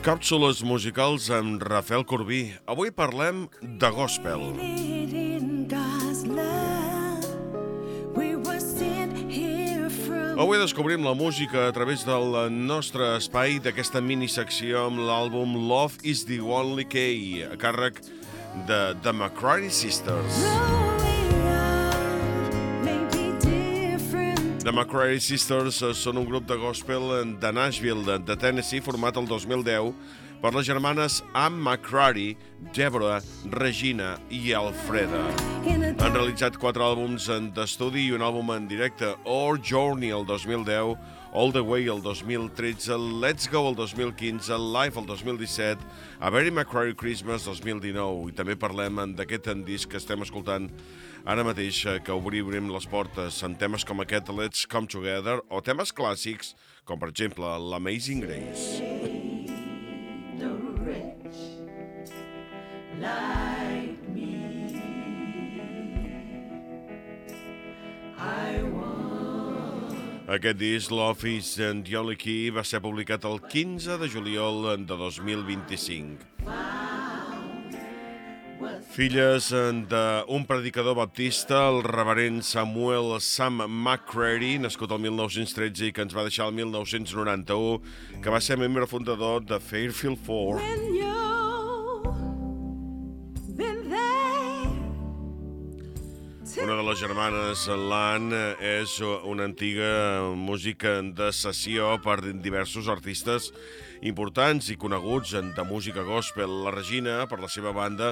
Càpsules musicals amb Rafael Corbí. Avui parlem de gospel. Avui descobrim la música a través del nostre espai d'aquesta minissecció amb l'àlbum Love is the Only Key, a càrrec de The McCreary Sisters. The McCreary Sisters són un grup de gospel de Nashville, de Tennessee, format el 2010 per les germanes Ann McCrary, Deborah, Regina i Alfreda. Han realitzat quatre àlbums d'estudi i un àlbum en directe, Our Journey el 2010, All the Way el 2013, Let's Go el 2015, Live el 2017, A Very McCrary Christmas 2019 i també parlem d'aquest disc que estem escoltant ara mateix que obrirem les portes en temes com aquest Let's Come Together o temes clàssics com per exemple l'Amazing Grace. Aquest disc, l'Office and Key, va ser publicat el 15 de juliol de 2025. Filles d'un predicador baptista, el reverent Samuel Sam McCreary, nascut el 1913 i que ens va deixar el 1991, que va ser membre fundador de Fairfield 4. Una de les germanes, l'Ann, és una antiga música de sessió per diversos artistes importants i coneguts de música gospel. La Regina, per la seva banda,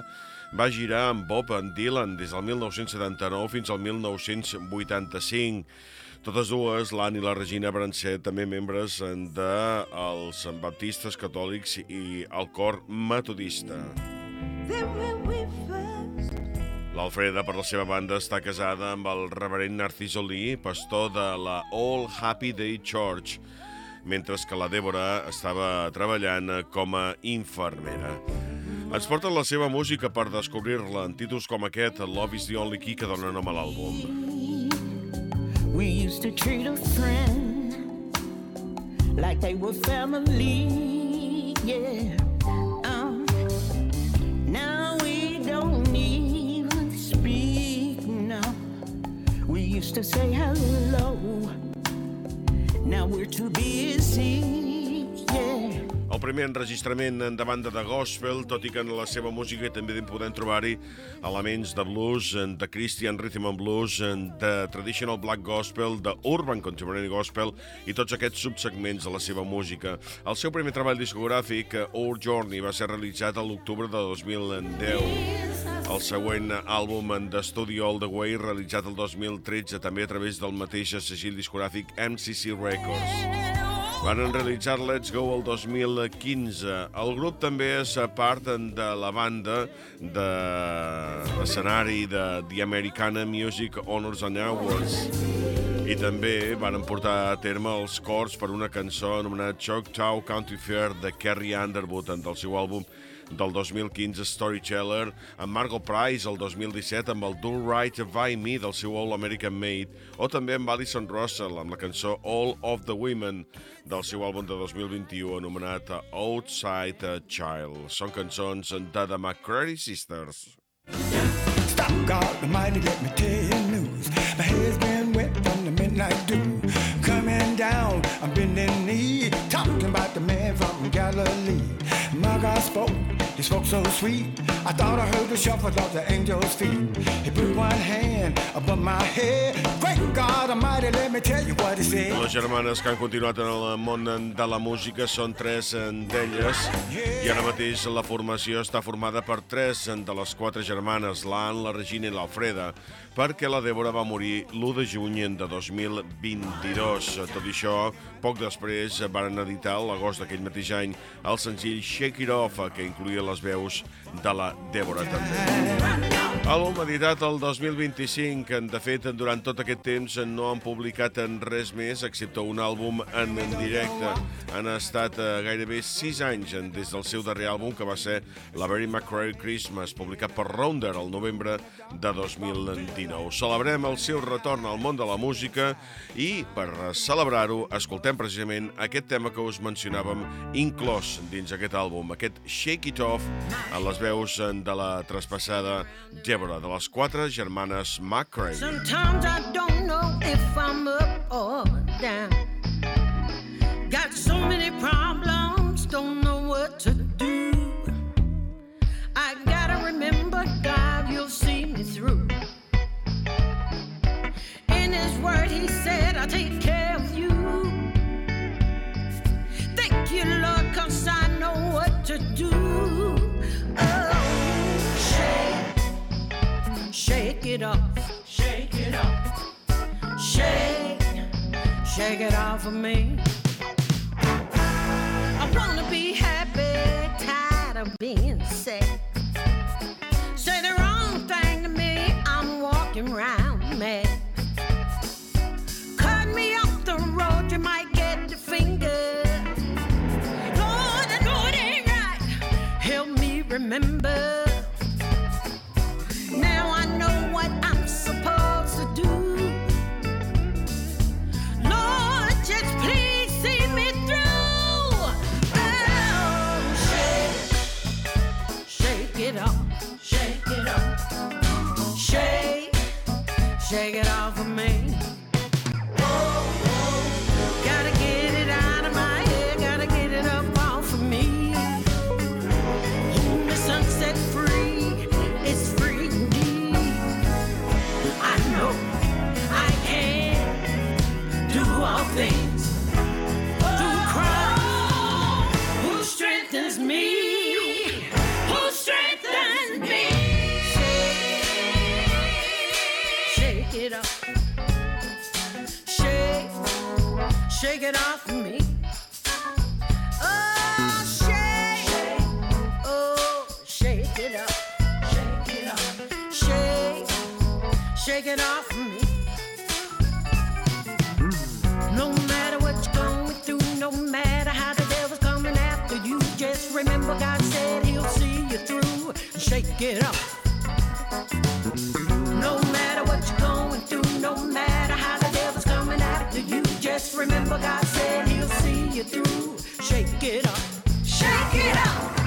va girar amb Bob Dylan des del 1979 fins al 1985. Totes dues, l'Ann i la Regina, van ser també membres dels de baptistes catòlics i el cor metodista. Then we L'Alfreda, per la seva banda, està casada amb el reverent Narciso Lee, pastor de la All Happy Day Church, mentre que la Débora estava treballant com a infermera. Ens porten la seva música per descobrir-la en títols com aquest, Love is the Only Key, que dona nom a l'àlbum. We used to treat a friend like they were family, yeah. Used to say hello. Now we're too busy. El primer enregistrament de banda de gospel, tot i que en la seva música també podem trobar-hi elements de blues, de Christian Rhythm and Blues, de Traditional Black Gospel, de Urban Contemporary Gospel i tots aquests subsegments de la seva música. El seu primer treball discogràfic, Our Journey, va ser realitzat a l'octubre de 2010. El següent àlbum d'estudi All the Way, realitzat el 2013 també a través del mateix segil discogràfic MCC Records. Van realitzar Let's Go el 2015. El grup també és part de la banda de l'escenari de The Americana Music Honors and Awards i també van portar a terme els cors per una cançó anomenada Choctaw Country Fair de Kerry Underwood del seu àlbum del 2015 Storyteller, amb Margot Price el 2017 amb el Do Right By Me del seu All American Made, o també amb Alison Russell amb la cançó All of the Women del seu àlbum de 2021 anomenat Outside Child. Són cançons de The McCreary Sisters. Stop, God Almighty, let me tell you news. My head's been wet from the midnight dew. Coming down, I'm bending knee, talking about the man from Galilee. My God spoke He spoke so sweet. I thought I heard the shuffle of the angel's feet. He put one hand above my head. Great God Almighty, let me tell you what he said. Les germanes que han continuat en el món de la música són tres d'elles i ara mateix la formació està formada per tres de les quatre germanes, l'Anne, la Regina i l'Alfreda, perquè la Débora va morir l'1 de juny de 2022. Tot i això, poc després van editar, l'agost d'aquell mateix any, el senzill Shake It Off, que incluïa les veus de la Débora també. Àlbum editat el 2025. De fet, durant tot aquest temps no han publicat en res més, excepte un àlbum en, directe. Han estat eh, gairebé 6 anys des del seu darrer àlbum, que va ser la Very McRae Christmas, publicat per Rounder el novembre de 2019. Celebrem el seu retorn al món de la música i, per celebrar-ho, escoltem precisament aquest tema que us mencionàvem inclòs dins aquest àlbum, aquest Shake It Off, a les veus de la traspassada Deborah, de les quatre germanes McRae. Sometimes I don't know if I'm up or down Got so many problems, it. Shake, shake it off of me. I wanna be happy, tired of being sad. Say the wrong thing to me, I'm walking mad. Cut me off the road, you might get the finger. Lord, I know it ain't right. Help me remember. Shake it off Shake Shake it off me. Oh, shake, oh, shake it off, shake it off, shake, shake it off me. Remember God said He'll see you through. Shake it off. No matter what you're going through, no matter how the devil's coming after you. Just remember God said he'll see you through. Shake it up. Shake it up.